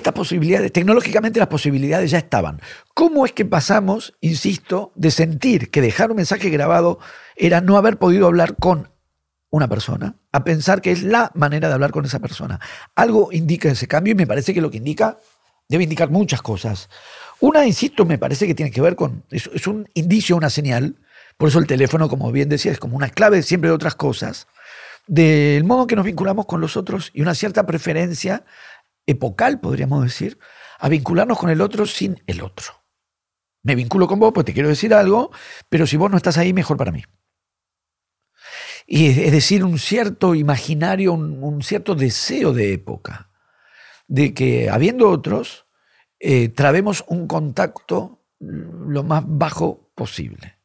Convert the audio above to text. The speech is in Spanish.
estas posibilidades, tecnológicamente las posibilidades ya estaban. ¿Cómo es que pasamos, insisto, de sentir que dejar un mensaje grabado era no haber podido hablar con una persona, a pensar que es la manera de hablar con esa persona? Algo indica ese cambio y me parece que lo que indica debe indicar muchas cosas. Una, insisto, me parece que tiene que ver con, es, es un indicio, una señal, por eso el teléfono, como bien decía, es como una clave siempre de otras cosas, del modo que nos vinculamos con los otros y una cierta preferencia epocal, podríamos decir, a vincularnos con el otro sin el otro. Me vinculo con vos, pues te quiero decir algo, pero si vos no estás ahí, mejor para mí. Y es decir, un cierto imaginario, un, cierto deseo de época, de que habiendo otros, eh, trabemos un contacto lo más bajo posible.